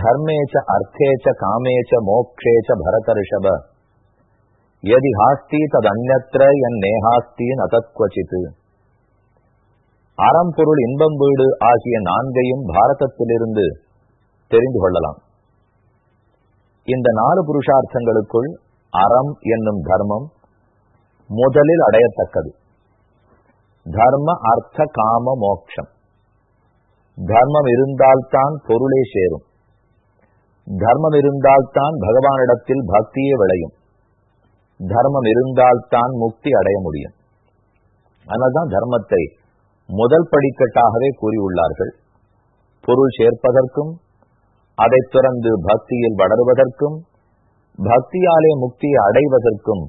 தர்மேச்ச அர்த்தேச்ச காமேச்ச மோக்ஷேச்ச பரதர்ஷப எதி ஹாஸ்தி தது அந்நத்திர என் நேஹாஸ்தி நதத்வச்சித்து அறம்பொருள் இன்பம் வீடு ஆகிய நான்கையும் பாரதத்திலிருந்து தெரிந்து கொள்ளலாம். இந்த நாலு புருஷார்த்தங்களுக்குள் அறம் என்னும் தர்மம் முதலில் அடையத்தக்கது. தர்ம அர்த்த காம மோக்ஷம். தர்மம் இருந்தால்தான் பொருளே சேரும். தர்மம் இருந்தால்தான் பகவானிடத்தில் பக்தியே விளையும். தர்மம் இருந்தால்தான் முக்தி அடைய முடியும். அதனால்தான் தர்மத்தை முதல் படிக்கட்டாகவே கூறியுள்ளார்கள். பொருள் சேர்ப்பதற்கும் அதை துறந்து பக்தியில் வளருவதற்கும் பக்தியாலே முக்தியை அடைவதற்கும்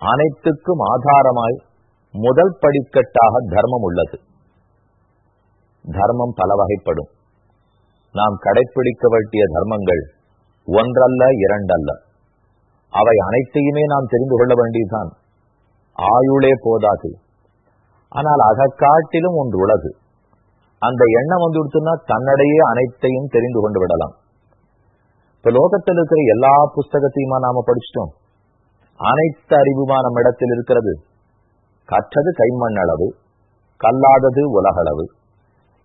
அனைத்துக்கும் ஆதாரமாய் முதல் படிக்கட்டாக தர்மம் உள்ளது. தர்மம் பல வகைப்படும் நாம் கடைபிடிக்க வேண்டிய தர்மங்கள் ஒன்றல்ல இரண்டல்ல. அவை அனைத்தையுமே நாம் தெரிந்து கொள்ள வேண்டியதுதான். ஆயுளே போதாது. ஆனால் அதை காட்டிலும் ஒன்று உலகு. அந்த எண்ணம் வந்து கொடுத்துன்னா தன்னடையே அனைத்தையும் தெரிந்து கொண்டு விடலாம். இப்ப லோகத்தில் இருக்கிற எல்லா புஸ்தகத்தையுமா நாம படிச்சிட்டோம்? அனைத்து அறிவுமா நம்ம இடத்தில் இருக்கிறது? கற்றது கைமண் அளவு கல்லாதது உலகளவு.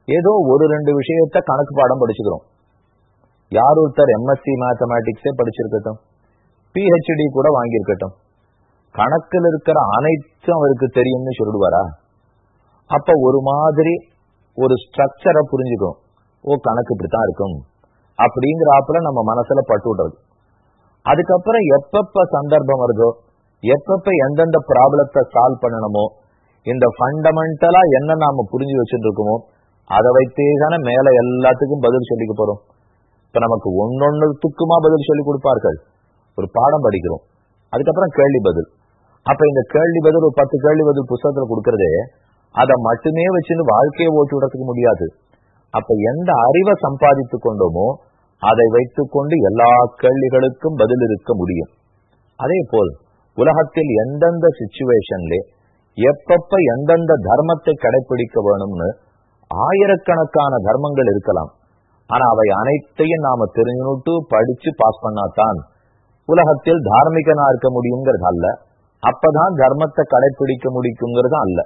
ஏதோ ஒரு ரெண்டு விஷயத்த கணக்கு பாடம் படிச்சுக்கிறோம். யார் ஒருத்தர் எம்எஸ்சி மேத்தமேட்டிக்ஸே படிச்சிருக்கட்டும் பிஹெச்டி கூட வாங்கியிருக்கட்டும். கணக்கில் இருக்கிற அனைத்தும் அவருக்கு தெரியும்னு சொல்லிடுவாரா? அப்ப ஒரு மாதிரி ஒரு ஸ்ட்ரக்சரை புரிஞ்சுக்கும். ஓ கணக்கு இப்படித்தான் இருக்கும். அப்படிங்கிறாப்புல நம்ம மனசுல பட்டு விடுறது. அதுக்கப்புறம் எப்பப்ப சந்தர்ப்பம் வருதோ எப்பப்ப எந்தெந்த ப்ராப்ளத்தை சால்வ் பண்ணணுமோ இந்த ஃபண்டமெண்டலா என்ன நாம புரிஞ்சு வச்சுட்டு இருக்கோமோ அதை வைத்தே தானே மேல எல்லாத்துக்கும் பதில் சொல்லிக்க போறோம். இப்ப நமக்கு ஒன்னொன்னுத்துக்குமா பதில் சொல்லி கொடுப்பார்கள். ஒரு பாடம் படிக்கிறோம். அதுக்கப்புறம் கேள்வி பதில். அப்ப இந்த கேள்வி பதில் ஒரு பத்து கேள்வி பதில் புத்தகத்துல கொடுக்கறதே அதை மட்டுமே வச்சுன்னு வாழ்க்கையை ஓட்டி விடறதுக்கு முடியாது. அப்ப எந்த அறிவை சம்பாதித்து கொண்டோமோ அதை வைத்து கொண்டு எல்லா கேள்விகளுக்கும் பதில் இருக்க முடியும். அதே போல் உலகத்தில் எந்தெந்த சுச்சுவேஷன்ல எப்பப்ப எந்தெந்த தர்மத்தை கடைபிடிக்க வேணும்னு ஆயிரக்கணக்கான தர்மங்கள் இருக்கலாம். ஆனா அவை அனைத்தையும் நாம தெரிஞ்சுனுட்டு படிச்சு பாஸ் பண்ணாதான் உலகத்தில் தார்மீகனா இருக்க முடியுங்கிறது அல்ல. அப்பதான் தர்மத்தை கடைபிடிக்க முடிக்குங்கிறது அல்ல.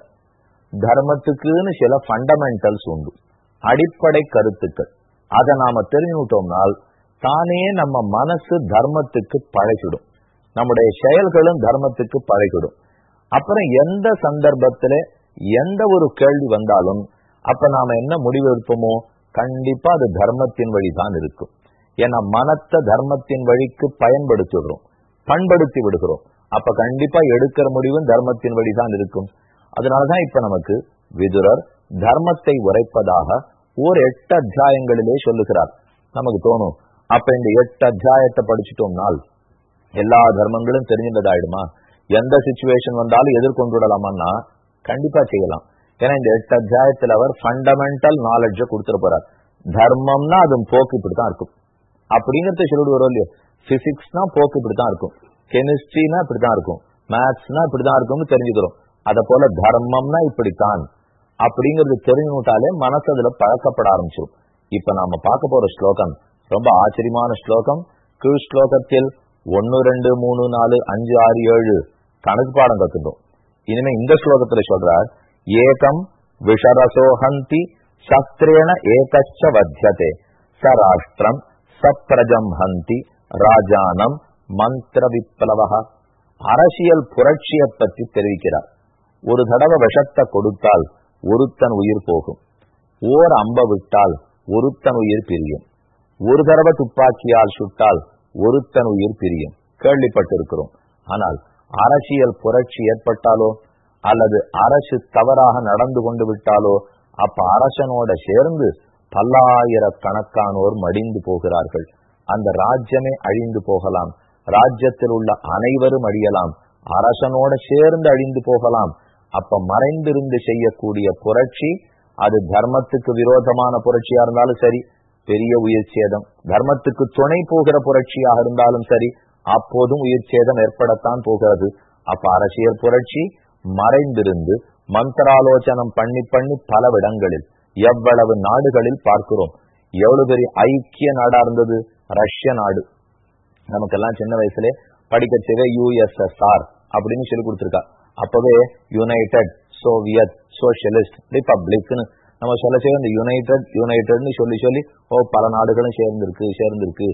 தர்மத்துக்குன்னு சில ஃபண்டமெண்டல்ஸ் உண்டு. அடிப்படை கருத்துக்கள். அதை நாம தெரிஞ்சுட்டோம்னால் தானே நம்ம மனசு தர்மத்துக்கு பழகிடும். நம்முடைய செயல்களும் தர்மத்துக்கு பழகிடும். அப்புறம் எந்த சந்தர்ப்பத்துல எந்த ஒரு கேள்வி வந்தாலும் அப்ப நாம என்ன முடிவு எடுப்போமோ கண்டிப்பா அது தர்மத்தின் வழிதான் இருக்கும். ஏன்னா மனத்தை தர்மத்தின் வழிக்கு பயன்படுத்திடுறோம் பண்படுத்தி விடுகிறோம். அப்ப கண்டிப்பா எடுக்கிற முடிவும் தர்மத்தின் வழிதான் இருக்கும். அதனாலதான் இப்ப நமக்கு விதுரர் தர்மத்தை உரைப்பதாக ஓர் எட்டு அத்தியாயங்களிலே சொல்லுகிறார். நமக்கு தோணும் அப்ப இந்த எட்டு அத்தியாயத்தை படிச்சுட்டோம்னால் எல்லா தர்மங்களும் தெரிஞ்சின்றதாயிடுமா எந்த சுச்சுவேஷன் வந்தாலும் எதிர்கொண்டு விடலாமான்னா கண்டிப்பா செய்யலாம். ஏன்னா இந்த எட்டு அத்தியாயத்தில் அவர் ஃபண்டமெண்டல் நாலேஜ கொடுத்துட்டு போறார். தர்மம்னா அது போக்கு இப்படித்தான் இருக்கும். அப்படிங்கறத சொல்லிட்டு வரும் இல்லையோ பிசிக்ஸ்னா போக்கு இப்படித்தான் இருக்கும். கெமிஸ்ட்ரினா இப்படித்தான் இருக்கும். மேத்ஸ்னா இப்படித்தான் இருக்கும்னு தெரிஞ்சுக்கிறோம். அத போல தர்மம்னா இப்படித்தான். அப்படிங்கறது தெரிஞ்சுட்டாலே மனசு அதுல பழக்கப்பட ஆரம்பிச்சிடும் இப்ப நாம பார்க்க போற ஸ்லோகம் ரொம்ப ஆச்சரியமான ஸ்லோகம். கீழ் ஸ்லோகத்தில் ஒன்னு ரெண்டு மூணு நாலு அஞ்சு ஆறு ஏழு கணக்கு பாடம் கத்துட்டோம் இனிமே இந்த ஸ்லோகத்துல சொல்றார் ஏகம் விஷரசோஹந்தி சஸ்திரேண ஏகச்ச வத்தியதே ச ராஷ்டிரம் சப்ரஜம் ஹந்தி ராஜானம் மந்திர விப்ளவகா அரசியல் புரட்சியை பற்றி தெரிவிக்கிறார். ஒரு தடவை விஷத்தை கொடுத்தால் ஒருத்தன் உயிர் போகும். ஓர் அம்ப விட்டால் ஒருத்தன் உயிர் பிரியும். ஒரு தடவை துப்பாக்கியால் சுட்டால் ஒருத்தன் உயிர் பிரியும். கேள்விப்பட்டிருக்கிறோம். ஆனால் அரசியல் புரட்சி ஏற்பட்டாலோ? அல்லது அரசு தவறாக நடந்து கொண்டு விட்டாலோ அப்ப அரசனோட சேர்ந்து பல்லாயிரக்கணக்கானோர் மடிந்து போகிறார்கள். அந்த ராஜ்யமே அழிந்து போகலாம். ராஜ்யத்தில் உள்ள அனைவரும் அழியலாம். அரசனோட சேர்ந்து அழிந்து போகலாம். அப்ப மறைந்திருந்து செய்யக்கூடிய புரட்சி அது தர்மத்துக்கு விரோதமான புரட்சியா இருந்தாலும் சரி பெரிய உயிர் சேதம். தர்மத்துக்கு துணை போகிற புரட்சியாக இருந்தாலும் சரி அப்போதும் உயிர் சேதம் ஏற்படத்தான் போகிறது. அப்ப அரசியல் புரட்சி மறைந்திருந்து மந்திராலோசனம் பண்ணி பண்ணி பல இடங்களில் எவ்வளவு நாடுகளில் பார்க்கிறோம். எவ்வளவு பெரிய ஐக்கிய நாடா இருந்தது? ரஷ்ய நாடு. நமக்கெல்லாம் சின்ன வயசுல படிக்கச்சவே யூஎஸ்எஸ்ஆர் அப்படின்னு சொல்லி கொடுத்துருக்கா. அப்பவே யுனைடெட் சோவியத் சோசியலிஸ்ட் ரிபப்ளிக்னு நம்ம சொல்ல செய்ய இந்த யுனைடெட் யுனைடெட்னு சொல்லி சொல்லி ஓ பல நாடுகளும் சேர்ந்திருக்கு சேர்ந்திருக்கு.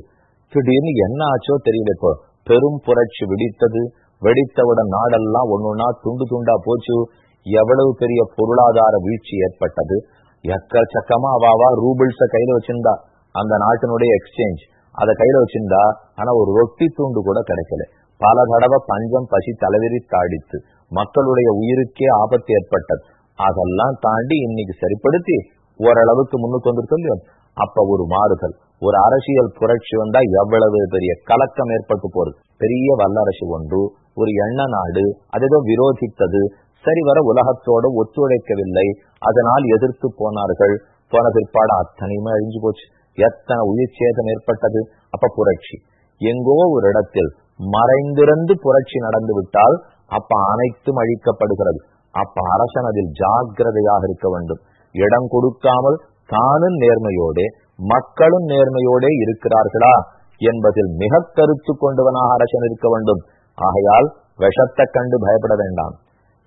திடீர்னு என்ன ஆச்சோ தெரியல இப்போ. பெரும் புரட்சி வெடித்தது. வெடித்தவுடன் நாடெல்லாம் ஒன்னொன்னா துண்டு துண்டா போச்சு. எவ்வளவு பெரிய பொருளாதார வீழ்ச்சி ஏற்பட்டது. எக்கச்சக்கமா அவாவா ரூபிள்ஸ கையில வச்சிருந்தா அந்த நாட்டினுடைய எக்ஸ்சேஞ்ச். அதை கையில வச்சிருந்தா ஆனா ஒரு ரொட்டி துண்டு கூட கிடைக்கல. பல தடவை பஞ்சம் பசி தலைவிரி தாடித்து மக்களுடைய உயிருக்கே ஆபத்து ஏற்பட்டது. அதெல்லாம் தாண்டி இன்னைக்கு சரிப்படுத்தி ஓரளவுக்கு முன்னுக்கு வந்துருக்கோம் அப்ப ஒரு மாறுதல். ஒரு அரசியல் புரட்சி வந்தா எவ்வளவு பெரிய கலக்கம் ஏற்பட்டு போறது. பெரிய வல்லரசு ஒன்று ஒரு எண்ண நாடு அதேதோ விரோதித்தது. சரி வர உலகத்தோடு ஒத்துழைக்கவில்லை. அதனால் எதிர்த்து போனார்கள். போன பிற்பாடு அத்தனையுமே அழிஞ்சு போச்சு. எத்தனை உயிர் சேதம் ஏற்பட்டது. அப்ப புரட்சி. எங்கோ ஒரு இடத்தில் மறைந்திருந்து புரட்சி நடந்து விட்டால் அப்ப அனைத்தும் அழிக்கப்படுகிறது. அப்ப அரசன் அதில் ஜாகிரதையாக இருக்க வேண்டும். இடம் கொடுக்காமல் தானும் நேர்மையோடே மக்களும் நேர்மையோடே இருக்கிறார்களா என்பதில் மிக கருத்து கொண்டவனாக அரசன் இருக்க வேண்டும். ஆகையால் விஷத்தை கண்டு பயப்பட வேண்டாம்.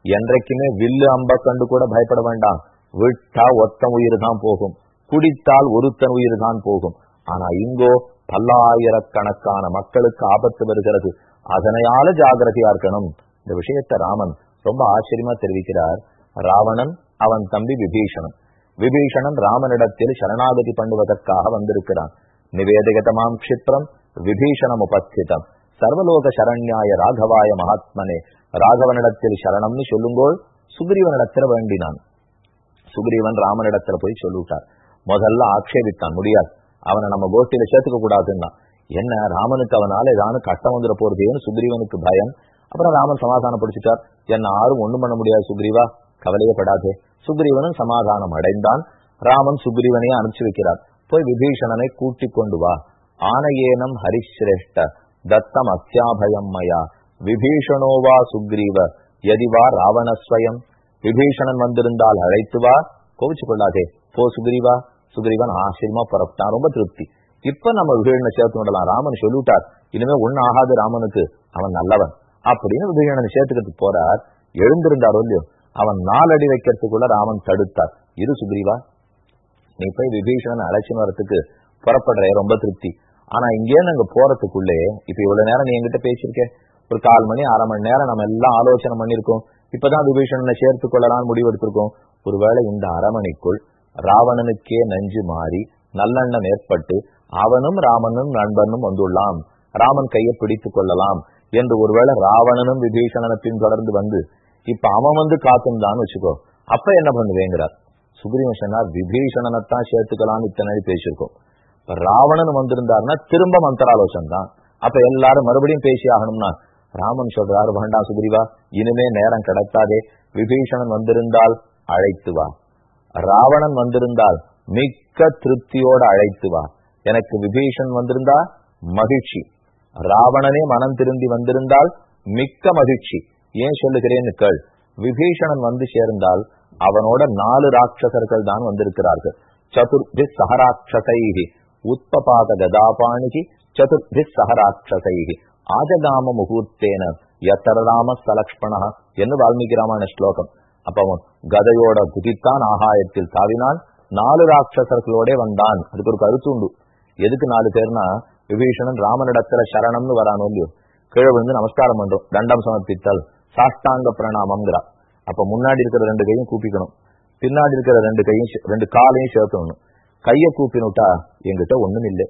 என்றைக்குமே வில்லு அம்ப கண்டு கூட பயப்பட வேண்டாம். விட்டா ஒத்தன் உயிர் தான் போகும். குடித்தால் ஒருத்தன் உயிர் தான் போகும். ஆனா இங்கோ பல்லாயிரக்கணக்கான மக்களுக்கு ஆபத்து வருகிறது. அதனையால ஜாகிரதையா இருக்கணும். இந்த விஷயத்தை ராமன் ரொம்ப ஆச்சரியமா தெரிவிக்கிறார். ராவணன் அவன் தம்பி விபீஷணன். விபீஷணன் ராமனிடத்தில் சரணாகதி பண்ணுவதற்காக வந்திருக்கிறான். நிவேதகதமாம் கஷிப்ரம் விபீஷணம் உபஸ்திதம். சர்வலோக சரண்யாய ராகவாய மகாத்மனே ராகவனிடத்தில் சரணம்னு சொல்லுங்கோள் சுக்ரீவனிடத்தில் வேண்டினான் சுக்ரீவன் ராமனிடத்துல போய் சொல்லிவிட்டார் முதல்ல ஆக்ஷேபித்தான் முடியாது அவனை நம்ம கோஷ்டியில சேர்த்துக்க கூடாதுன்னா என்ன ராமனுக்கு அவனால ஏதாவது கட்டம் வந்துட போறதேன்னு சுக்ரீவனுக்கு பயம் அப்புறம் ராமன் சமாதானம் சமாதானப்படுத்திட்டார் என்ன யாரும் ஒண்ணும் பண்ண முடியாது சுக்ரீவா கவலையப்படாதே சுக்ரீவனும் சமாதானம் அடைந்தான் ராமன் சுக்ரீவனையே அனுப்பிச்சு வைக்கிறார் போய் விபீஷணனை கூட்டிக் கொண்டு வா ஆனையேனம் ஹரிசிரேஷ்ட தத்தம் அத்தியாபயம் மயா விபீஷணோவா சுக்ரீவ எதிவா ராவணஸ்வயம் விபீஷணன் வந்திருந்தால் அழைத்து வா। கோவிச்சு கொள்ளாதே। போ சுக்ரீவா। சுக்ரீவன் ஆச்சரியமா புறப்பட்டான். ரொம்ப திருப்தி. இப்ப நம்ம விபீஷணனை சேர்த்து விடலாம் ராமன் சொல்லிவிட்டார். இனிமே ஒண்ணு ஆகாது ராமனுக்கு. அவன் நல்லவன். அப்படின்னு விபீஷணனை சேர்த்துக்கிறதுக்கு போறார். எழுந்திருந்தாரோ இல்லையோ அவன் நாலடி வைக்கிறதுக்குள்ள ராமன் தடுத்தார். இரு சுக்ரீவா. நீ போய் விபீஷணன் அழைச்சின்னு வரத்துக்கு புறப்படுற. ரொம்ப திருப்தி. ஆனா இங்கே நாங்க போறதுக்குள்ளே இப்ப இவ்வளவு நேரம் நீ என்கிட்ட பேசியிருக்கேன் ஒரு கால் மணி அரை மணி நேரம் நம்ம எல்லாம் ஆலோசனை பண்ணிருக்கோம் இப்பதான் விபீஷணனை சேர்த்து கொள்ளலாம்னு முடிவெடுத்திருக்கோம். ஒருவேளை இந்த அரமணிக்குள் ராவணனுக்கே நஞ்சு மாறி நல்லெண்ணம் ஏற்பட்டு அவனும் ராமனும் நண்பனும் வந்துள்ளாம். ராமன் கையை பிடித்து கொள்ளலாம் என்று ஒருவேளை ராவணனும் விபீஷணனை பின்தொடர்ந்து வந்து இப்ப அவன் வந்து காத்துந்தான்னு வச்சுக்கோ. அப்ப என்ன பண்ணுவேங்கிறார்? சுக்ரீவன் சொன்னார் விபீஷணனைத்தான் சேர்த்துக்கலாம்னு இத்தனை பேசியிருக்கோம். இப்ப ராவணன் வந்திருந்தாருன்னா திரும்ப மந்திராலோசன் தான் அப்ப எல்லாரும் மறுபடியும் பேசி ஆகணும்னா ராமன் சொல்றாரு வேண்டாம் சுக்ரீவா இனிமே நேரம் கிடைக்காதே. விபீஷணன் வந்திருந்தால் அழைத்து வா. ராவணன் வந்திருந்தால் மிக்க திருப்தியோட அழைத்து வா. எனக்கு விபீஷன் வந்திருந்தா மகிழ்ச்சி. ராவணனே மனம் திரும்பி வந்திருந்தால் மிக்க மகிழ்ச்சி. ஏன் சொல்லுகிறேன்னு கேள். விபீஷணன் வந்து சேர்ந்தால் அவனோட நாலு ராட்சசர்கள் தான் வந்திருக்கிறார்கள். சதுர்பி சகராட்சசைகி உத்பபாத கதாபாணிகி சதுர்பி சகராட்சசைகி ஆஜகாம முகூர்த்தேன யத்தரராம சலக்ஷ்மணா என்று வால்மீகி ராமாயண ஸ்லோகம் அப்ப அவன் கதையோட குதித்தான் ஆகாயத்தில் தாவினான் நாலு ராட்சசர்களோட வந்தான் அதுக்கு ஒரு கருத்து உண்டு எதுக்கு நாலு பேர்னா விபீஷணன் ராமனிடத்துல சரணம்னு வரானோ இல்லையோ கீழே விழுந்து நமஸ்காரம் பண்றோம் தண்டம் சமர்ப்பித்தல் சாஷ்டாங்க பிரணாமம்ங்கிறா அப்ப முன்னாடி இருக்கிற ரெண்டு கையும் கூப்பிக்கணும் பின்னாடி இருக்கிற ரெண்டு கையும் ரெண்டு காலையும் சேர்த்தணும் கையை கூப்பினுட்டா என்கிட்ட ஒண்ணும் இல்லை.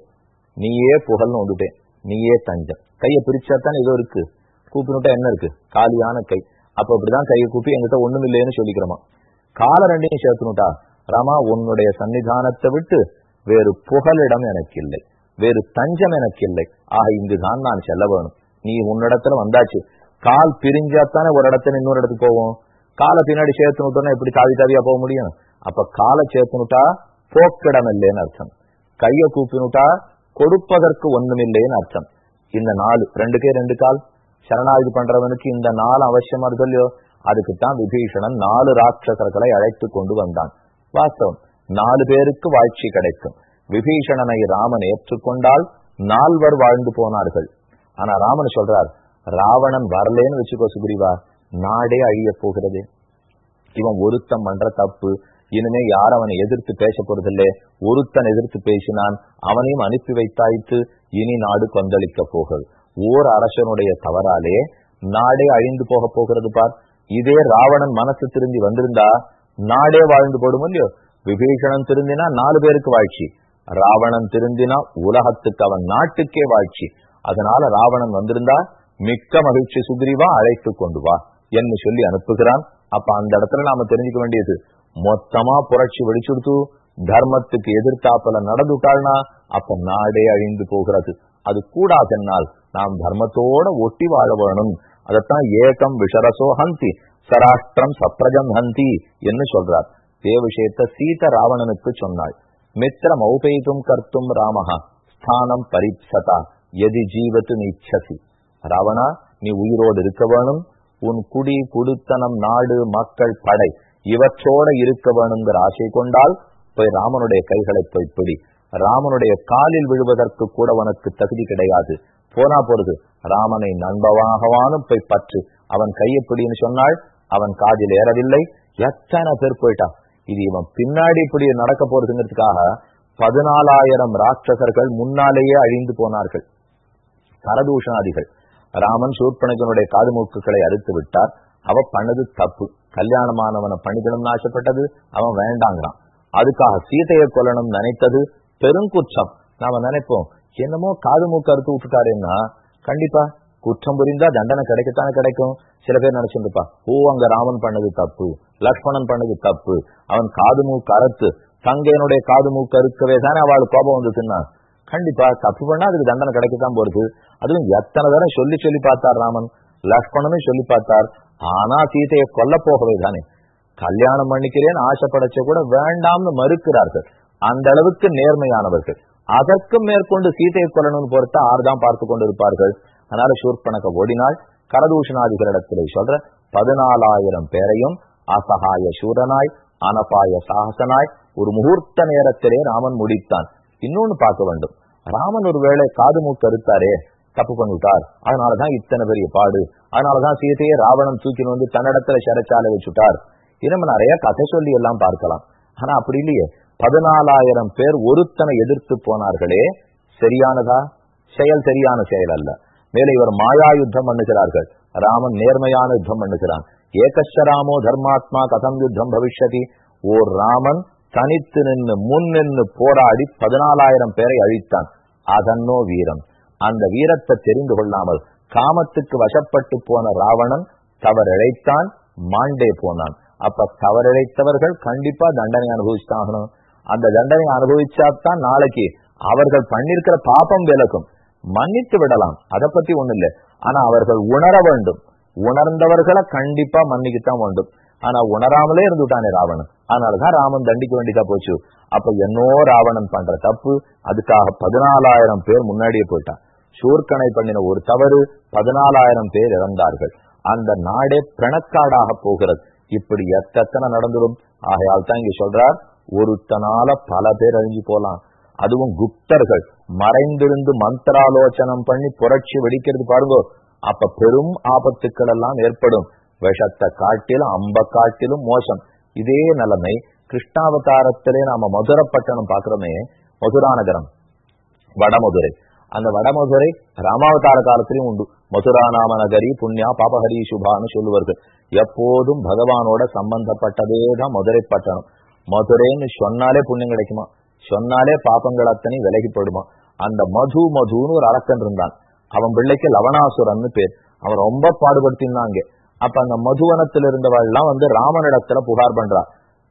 நீயே புகழ்னு வந்துட்டேன். நீயே தஞ்சம் கையை பிரிச்சாத்தானே ஏதோ இருக்கு. கூப்பினுட்டா என்ன இருக்கு? காலியான கை. அப்ப அப்படிதான் கையை கூப்பி என்கிட்ட ஒண்ணும் இல்லைன்னு சொல்லிக்கிறோமா? காலை ரெண்டையும் சேர்த்துனுட்டா ராமா உன்னுடைய சன்னிதானத்தை விட்டு வேறு புகலிடம் எனக்கு இல்லை வேறு தஞ்சம் எனக்கு இல்லை ஆக இங்குதான் நான் செல்ல வேணும். நீ உன்னிடத்துல வந்தாச்சு. கால் பிரிஞ்சாத்தானே ஒரு இடத்துல இன்னொரு இடத்துக்கு போவோம். காலை பின்னாடி சேர்த்து எப்படி தாவி தாவியா போக முடியும்? அப்ப காலை சேர்த்துனுட்டா போக்கிடம் இல்லைன்னு அர்த்தம். கையை கூப்பினுட்டா கொடுப்பதற்கு ஒண்ணுமில்லைன்னு அர்த்தம். இந்த நாலு ரெண்டுக்கே ரெண்டு கால். சரணாகி பண்றவனுக்கு இந்த நாலு அவசியமா இருக்கு இல்லையோ அதுக்குத்தான் விபீஷணன் நாலு ராட்சசர்களை அழைத்து கொண்டு வந்தான். வாஸ்தவம் நாலு பேருக்கு வாழ்ச்சி கிடைக்கும். விபீஷணனை ராமன் ஏற்றுக்கொண்டால் நால்வர் வாழ்ந்து போனார்கள். ஆனா ராமன் சொல்றார் ராவணன் வரலேன்னு வச்சுக்கோ சுக்ரீவா நாடே அழிய போகிறது. இவன் ஒருத்தம் பண்ற தப்பு இனிமே யார் அவனை எதிர்த்து பேச போறதில்லை? ஒருத்தன் எதிர்த்து பேசினான் அவனையும் அனுப்பி வைத்தாய்த்து இனி நாடு கொந்தளிக்க போகிறது ஓர் அரசனுடைய தவறாலே நாடே அழிந்து போக போகிறது பார். இதே ராவணன் மனசு திரும்பி வந்திருந்தா நாடே வாழ்ந்து போடும் இல்லையோ? விபீஷணன் திருந்தினா நாலு பேருக்கு வாழ்ச்சி. ராவணன் திருந்தினா உலகத்துக்கு அவன் நாட்டுக்கே வாழ்ச்சி. அதனால ராவணன் வந்திருந்தா மிக்க மகிழ்ச்சி சுக்ரீவா அழைத்து கொண்டு வா என்று சொல்லி அனுப்புகிறான். அப்ப அந்த இடத்துல நாம தெரிஞ்சுக்க வேண்டியது மொத்தமா புரட்சி வெடிச்சுடுத்து தர்மத்துக்கு எதிர்த்தாப்பல நடந்துட்டாள்னா அப்ப நாடே அழிந்து போகிறது. அது கூடாதென்னால் நாம் தர்மத்தோட ஒட்டி வாழ வேணும். அதத்தான் ஏகம் விஷரசோ ஹந்தி சராஷ்டிரம் சப்ரஜம் ஹந்தி என்று சொல்றார். தே விஷயத்த சீத ராவணனுக்கு சொன்னாள் மித்திரம் ஔபேதும் கர்த்தும் ராமஹா ஸ்தானம் பரிப்சதா எதி ஜீவத்து நீச்சசி. ராவணா நீ உயிரோடு இருக்க வேணும். உன் குடி குடுத்தனம் நாடு மக்கள் படை இவற்றோட இருக்க வேணுங்கிற ஆசை கொண்டால் போய் ராமனுடைய கைகளை போய் பிடி. ராமனுடைய காலில் விழுவதற்கு கூட உனக்கு தகுதி கிடையாது. போனா போறது ராமனை நண்பவாகவானும் போய் பற்று. அவன் கையப்பிடின்னு சொன்னாள் அவன் காதில் ஏறவில்லை. எத்தனை பேர் போயிட்டான். இது இவன் பின்னாடி இப்படி நடக்க போறதுங்கிறதுக்காக பதினாலாயிரம் ராட்சசர்கள் முன்னாலேயே அழிந்து போனார்கள். கரதூஷணாதிகள். ராமன் சூர்பனகனுடைய காது மூக்குகளை அறுத்து விட்டார். அவ பண்ணது தப்பு. கல்யாணமானவனை பண்ணிக்கணும்னு ஆசைப்பட்டது அவன் வேண்டாங்கிறான். அதுக்காக சீதையை கொல்லணும் நினைத்தது பெருங்குற்றம் நாம நினைப்போம் என்னமோ காது மூக்கு அறுத்து விட்டுட்டாருன்னா கண்டிப்பா குற்றம் புரிந்தா தண்டனை கிடைக்கத்தானே கிடைக்கும். சில பேர் நினைச்சிருப்பா ஓ அங்க ராமன் பண்ணது தப்பு லக்ஷ்மணன் பண்ணது தப்பு. அவன் காது மூக்கு அறுத்து தங்கையனுடைய காது மூக்கு அறுக்கவே தானே அவள் கோபம் வந்துச்சுன்னா கண்டிப்பா தப்பு பண்ணா அதுக்கு தண்டனை கிடைக்கத்தான் போறது. அதுவும் எத்தனை தடவை சொல்லி சொல்லி பார்த்தார் ராமன். லக்ஷ்மணனும் சொல்லி பார்த்தார். ஆனா சீதையை கொல்ல போகவே தானே கல்யாணம் பண்ணிக்கிறேன்னு ஆசைப்படச்ச கூட வேண்டாம்னு மறுக்கிறார்கள். அந்த அளவுக்கு நேர்மையானவர்கள். அதற்கும் மேற்கொண்டு சீதையை கொல்லணும்னு பொறுத்த ஆறுதான் பார்த்து கொண்டு இருப்பார்கள் அதனால சூர்பனக ஓடினாள். கரதூஷணாதிகளிடத்திலே சொல்ற பதினாலாயிரம் பேரையும் அசகாய சூரனாய் அனபாய சாகசனாய் ஒரு முகூர்த்த நேரத்திலே ராமன் முடித்தான். இன்னொன்னு பார்க்க வேண்டும். ராமன் ஒருவேளை காது மூக்கு தப்பு பண்ணிவிட்டார் அதனாலதான் இத்தனை பெரிய பாடு. அதனாலதான் சீதையை ராவணன் தூக்கின்னு வந்து தன்னிடத்துல சிறைச்சாலை வச்சுட்டார். இன்னும் நிறைய கதை சொல்லி எல்லாம் பார்க்கலாம். ஆனா அப்படி இல்லையே. பதினாலாயிரம் பேர் ஒருத்தனை எதிர்த்து போனார்களே. சரியானதா? செயல் சரியான செயல் அல்ல. மேலே இவர் மாயா யுத்தம் பண்ணுகிறார்கள். ராமன் நேர்மையான யுத்தம் பண்ணுகிறான். ஏகஸ்வராமோ தர்மாத்மா கதம் யுத்தம் பவிஷ்யதி. ஓர் ராமன் தனித்து நின்று முன் நின்று போராடி பதினாலாயிரம் பேரை அழித்தான். அதன்னோ வீரம். அந்த வீரத்தை தெரிந்து கொள்ளாமல் காமத்துக்கு வசப்பட்டு போன ராவணன் தவறிழைத்தான் மாண்டே போனான். அப்ப தவறிழைத்தவர்கள் கண்டிப்பா தண்டனை அனுபவிச்சாகணும். அந்த தண்டனை அனுபவிச்சாத்தான் நாளைக்கு அவர்கள் பண்ணிருக்கிற பாப்பம் விலக்கும் மன்னித்து விடலாம் அதை பத்தி ஒண்ணு இல்லை. ஆனா அவர்கள் உணர வேண்டும். உணர்ந்தவர்களை கண்டிப்பா மன்னிக்கத்தான் வேண்டும். ஆனா உணராமலே இருந்துட்டானே ராவணன். அதனாலதான் ராமன் தண்டிக்க வேண்டியதா போச்சு. அப்ப என்னோ ராவணன் பண்ற தப்பு அதுக்காக பதினாலாயிரம் பேர் முன்னாடியே போயிட்டான். சூர்கனை பண்ணின ஒரு தவறு பதினாலாயிரம் பேர் இறந்தார்கள். அந்த நாடே பிணக்காடாக போகிறது. இப்படி எத்தனை நடந்துடும்? ஆகையால் தான் இங்க சொல்றார் ஒருத்தனால பல பேர் அழிஞ்சு போலாம். அதுவும் குப்தர்கள். மறைந்திருந்து மந்திராலோசனம் பண்ணி புரட்சி வெடிக்கிறது பாருங்க. அப்ப பெரும் ஆபத்துக்கள் எல்லாம் ஏற்படும். விஷத்தை காட்டிலும் அம்ப காட்டிலும் மோசம். இதே நிலைமை கிருஷ்ணாவதாரத்திலே நாம மதுரப்பட்டணம் பாக்குறோமே மதுரா நகரம் வடமதுரை. அந்த வடமதுரை ராமாவதார காலத்திலையும் உண்டு. மதுரா நாம நகரி புண்ணியா பாபஹரி சுபான்னு சொல்லுவார்கள். எப்போதும் பகவானோட சம்பந்தப்பட்டதே தான் மதுரை பட்டணம். மதுரைன்னு சொன்னாலே புண்ணியம் கிடைக்குமா? சொன்னாலே பாப்பங்கள் அத்தனை விலகி போயிடுமா? அந்த மது மதுன்னு ஒரு அரக்கன் இருந்தான். அவன் பிள்ளைக்கு லவணாசுரன்னு பேர். அவன் ரொம்ப பாடுபடுத்தினாங்க. அப்ப அந்த மதுவனத்தில் இருந்தவள் எல்லாம் வந்து ராமனிடத்துல புகார் பண்றா.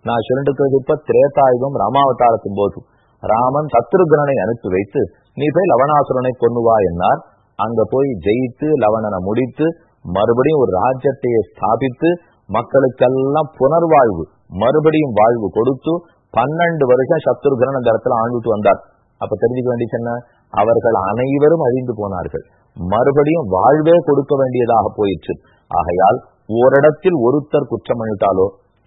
நான் சொல்லிட்டு இப்ப திரேதாயுகம் ராமாவதாரத்தின் போது. ராமன் சத்ருகனனை அனுப்பி வைத்து நீ போய் லவணாசுரனை கொன்னுவா என்னார் அங்க போய் ஜெயித்து லவணனை முடித்து மறுபடியும் ஒரு ராஜ்யத்தையே ஸ்தாபித்து மக்களுக்கெல்லாம் புனர்வாழ்வு மறுபடியும் வாழ்வு கொடுத்து பன்னெண்டு வருஷம் சத்ருகரன் அந்த இடத்துல ஆண்டுட்டு வந்தார். அப்ப தெரிஞ்சுக்க வேண்டிய என்ன? அவர்கள் அனைவரும் அழிந்து போனார்கள். மறுபடியும் வாழ்வே கொடுக்க வேண்டியதாக போயிற்று. ஆகையால் ஓரிடத்தில் ஒருத்தர் குற்றம் பண்ணிட்டாலோ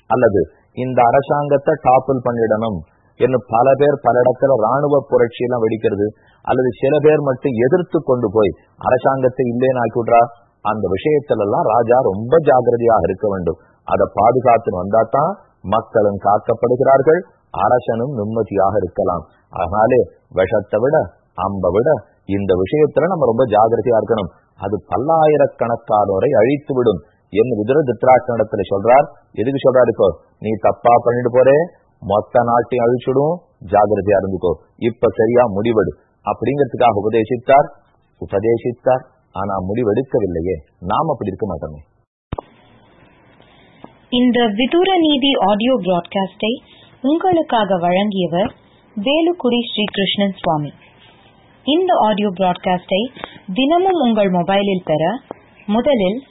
அல்லது இந்த அரசாங்கத்தை டாப்பில் பண்ணிடணும் என்று பல பேர் பல இடத்துல ராணுவ புரட்சி எல்லாம் வெடிக்கிறது. அல்லது சில பேர் மட்டும் எதிர்த்து கொண்டு போய் அரசாங்கத்தை இல்லேன்னு ஆக்கிவிடுறா? அந்த விஷயத்துல எல்லாம் ராஜா ரொம்ப ஜாகிரதையாக இருக்க வேண்டும். அதை பாதுகாத்துன்னு வந்தாதான் மக்களும் காக்கப்படுகிறார்கள் அரசனும் நிம்மதியாக இருக்கலாம். அதனாலே விஷத்தை விட அம்ப விட இந்த விஷயத்துல நம்ம ரொம்ப ஜாகிரதையா இருக்கணும். அது பல்லாயிரக்கணக்கானோரை அழித்து விடும். என்று விதுர திருத்தராஷ்டிரத்துல சொல்றார் எதுக்கு சொல்றாரு இப்போ? நீ தப்பா பண்ணிட்டு போறே மொத்த நாட்டையும் அழிச்சுடும். ஜாகிரதையா இருந்துக்கோ. இப்ப சரியா முடிவெடு. அப்படிங்கிறதுக்காக உபதேசித்தார். உபதேசித்தார். ஆனா முடிவெடுக்கவில்லையே. நாம் அப்படி இருக்க மாட்டோமே. இந்த விதூர நீதி ஆடியோ பிராட்காஸ்டை உங்களுக்காக வழங்கியவர் வேலுக்குடி ஸ்ரீகிருஷ்ணன் சுவாமி. இந்த ஆடியோ பிராட்காஸ்டை தினமும் உங்கள் மொபைலில் பெற முதலில்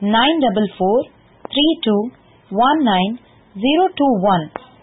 nine double four three two one nine zero two one